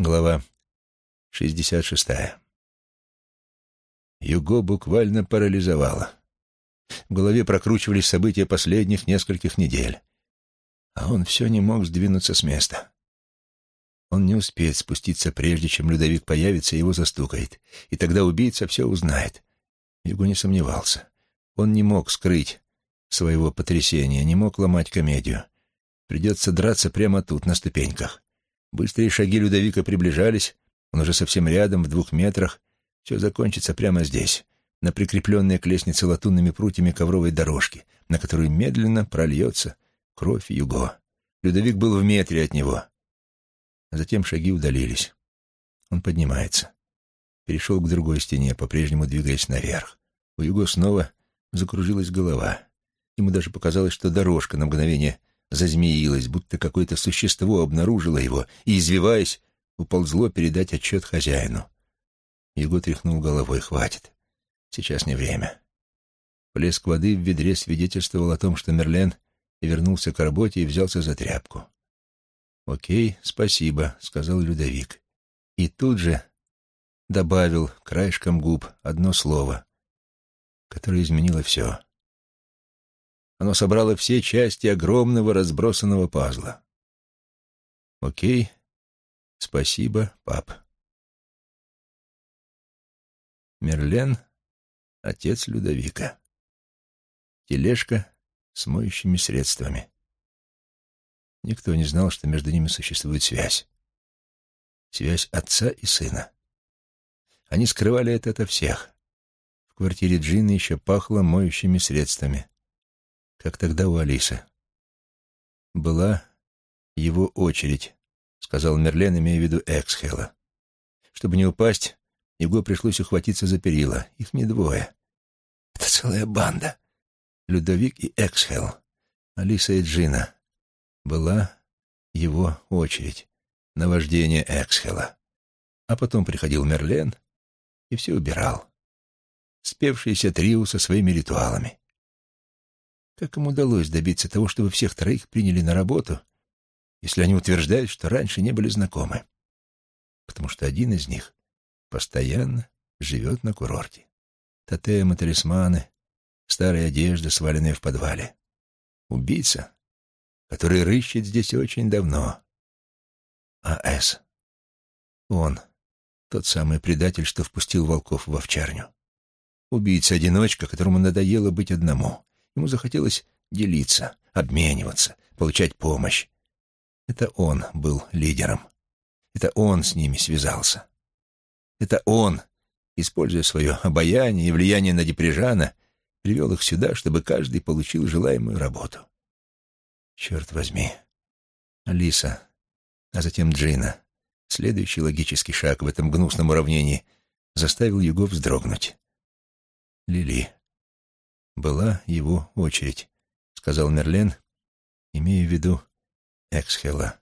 Глава 66. Юго буквально парализовало. В голове прокручивались события последних нескольких недель. А он все не мог сдвинуться с места. Он не успеет спуститься, прежде чем Людовик появится и его застукает. И тогда убийца все узнает. Юго не сомневался. Он не мог скрыть своего потрясения, не мог ломать комедию. Придется драться прямо тут, на ступеньках. Быстрые шаги Людовика приближались, он уже совсем рядом, в двух метрах. Все закончится прямо здесь, на прикрепленной к лестнице латунными прутьями ковровой дорожки, на которую медленно прольется кровь Юго. Людовик был в метре от него. Затем шаги удалились. Он поднимается. Перешел к другой стене, по-прежнему двигаясь наверх. У Юго снова закружилась голова. Ему даже показалось, что дорожка на мгновение зазмеилось, будто какое-то существо обнаружило его и, извиваясь, уползло передать отчет хозяину. Его тряхнул головой. «Хватит. Сейчас не время». Плеск воды в ведре свидетельствовал о том, что Мерлен вернулся к работе и взялся за тряпку. «Окей, спасибо», — сказал Людовик. И тут же добавил краешком губ одно слово, которое изменило все. Оно собрало все части огромного разбросанного пазла. «Окей, спасибо, пап». Мерлен — отец Людовика. Тележка с моющими средствами. Никто не знал, что между ними существует связь. Связь отца и сына. Они скрывали это ото всех. В квартире Джины еще пахло моющими средствами как тогда у Алисы. «Была его очередь», — сказал Мерлен, имея в виду Эксхела. Чтобы не упасть, его пришлось ухватиться за перила. Их не двое. Это целая банда. Людовик и Эксхел, Алиса и Джина. Была его очередь на вождение Эксхела. А потом приходил Мерлен и все убирал. Спевшийся трио со своими ритуалами. Как им удалось добиться того, чтобы всех троих приняли на работу, если они утверждают, что раньше не были знакомы? Потому что один из них постоянно живет на курорте. Тотемы, талисманы, старая одежда, сваленная в подвале. Убийца, который рыщет здесь очень давно. А С. Он, тот самый предатель, что впустил волков в овчарню. Убийца-одиночка, которому надоело быть одному. Ему захотелось делиться, обмениваться, получать помощь. Это он был лидером. Это он с ними связался. Это он, используя свое обаяние и влияние на Деприжана, привел их сюда, чтобы каждый получил желаемую работу. Черт возьми. Алиса, а затем Джина. Следующий логический шаг в этом гнусном уравнении заставил его вздрогнуть. Лили была его очередь, — сказал Мерлен, имея в виду Эксхела.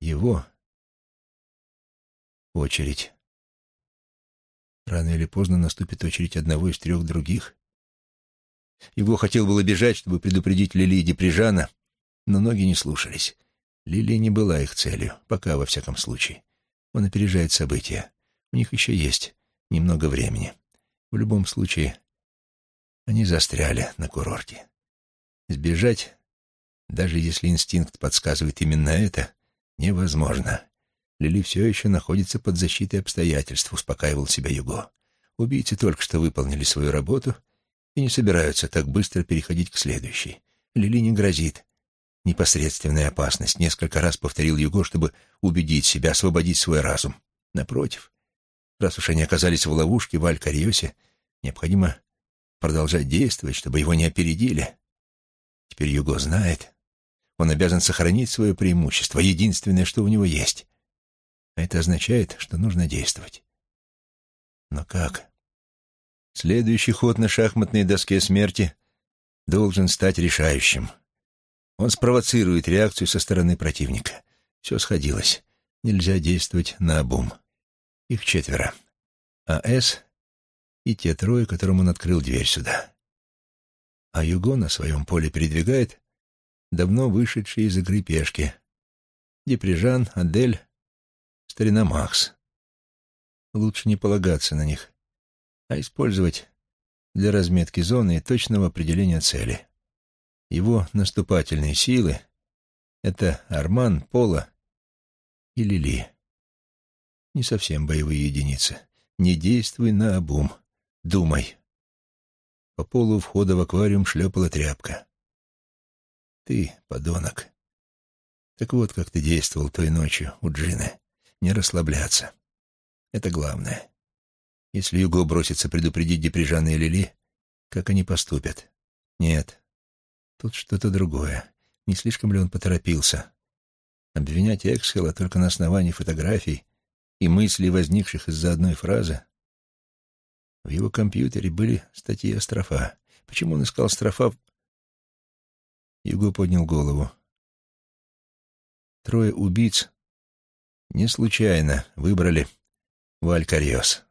Его очередь. Рано или поздно наступит очередь одного из трех других. Его хотел было бежать, чтобы предупредить Лили и Деприжана, но ноги не слушались. Лили не была их целью, пока, во всяком случае. Он опережает события. У них еще есть немного времени. В любом случае, они застряли на курорте. Сбежать, даже если инстинкт подсказывает именно это, невозможно. Лили все еще находится под защитой обстоятельств, успокаивал себя Юго. Убийцы только что выполнили свою работу и не собираются так быстро переходить к следующей. Лили не грозит. Непосредственная опасность. Несколько раз повторил Юго, чтобы убедить себя, освободить свой разум. Напротив, раз уж они оказались в ловушке в Аль-Карьосе, необходимо продолжать действовать, чтобы его не опередили. Теперь Юго знает. Он обязан сохранить свое преимущество, единственное, что у него есть. А это означает, что нужно действовать. Но как? Следующий ход на шахматной доске смерти должен стать решающим. Он спровоцирует реакцию со стороны противника. Все сходилось. Нельзя действовать на обум. Их четверо. А С и те трое, которым он открыл дверь сюда. А Юго на своем поле передвигает давно вышедшие из игры пешки. Деприжан, Адель, старина Макс. Лучше не полагаться на них, а использовать для разметки зоны и точного определения цели. Его наступательные силы — это Арман, Пола и Лили. Не совсем боевые единицы. Не действуй на обум. Думай. По полу входа в аквариум шлепала тряпка. Ты, подонок. Так вот, как ты действовал той ночью у Джины. Не расслабляться. Это главное. Если Юго бросится предупредить Деприжана и Лили, как они поступят? Нет. Тут что-то другое. Не слишком ли он поторопился? Обвинять Эксхела только на основании фотографий и мыслей, возникших из-за одной фразы? В его компьютере были статьи о строфа. Почему он искал строфа? Юго поднял голову. Трое убийц не случайно выбрали Валькариос.